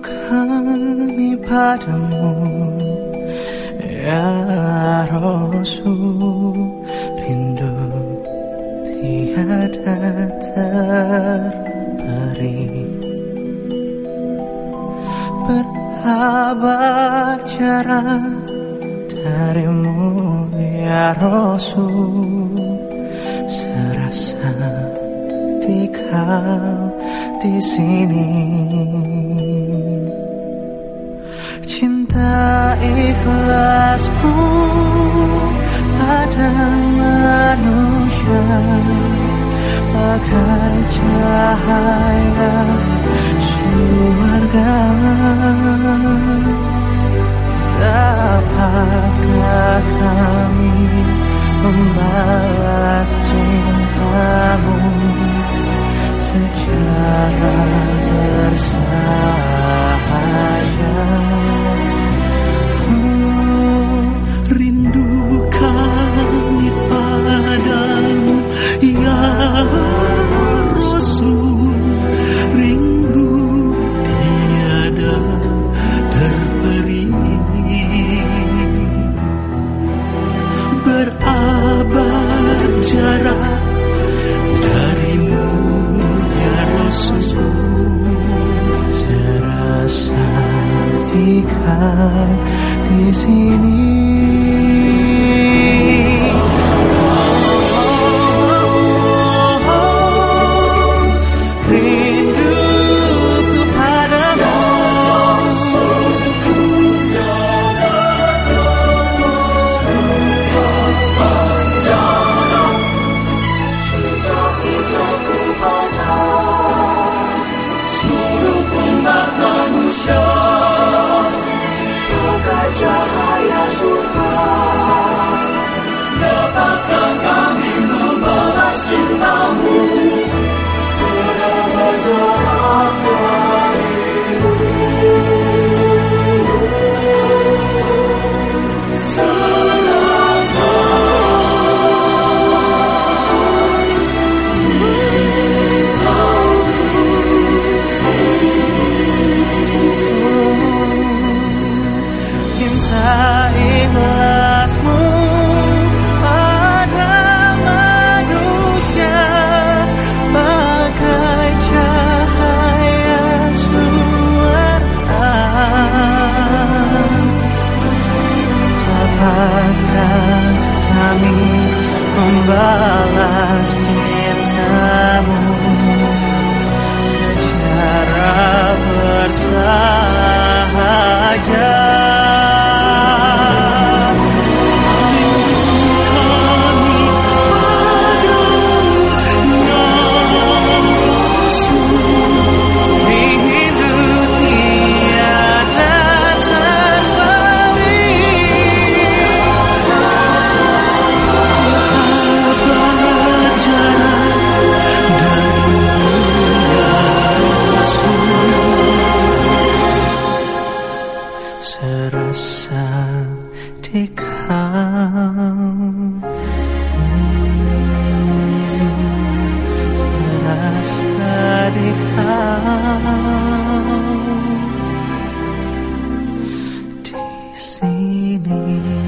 kami padamu Ya Rasul Rindu tiada terberi Berhabar jarak darimu ya Rasul Serasa di kau di sini. Cinta ikhlasmu pada manusia Bagai cahaya surga secara bersahaja. Oh, Rindu padamu Ya Rasul. Rindu tiada terperi. Berabad jarak kau di sini dapatkah kami membalas serasa di kau serasa di kau di sini.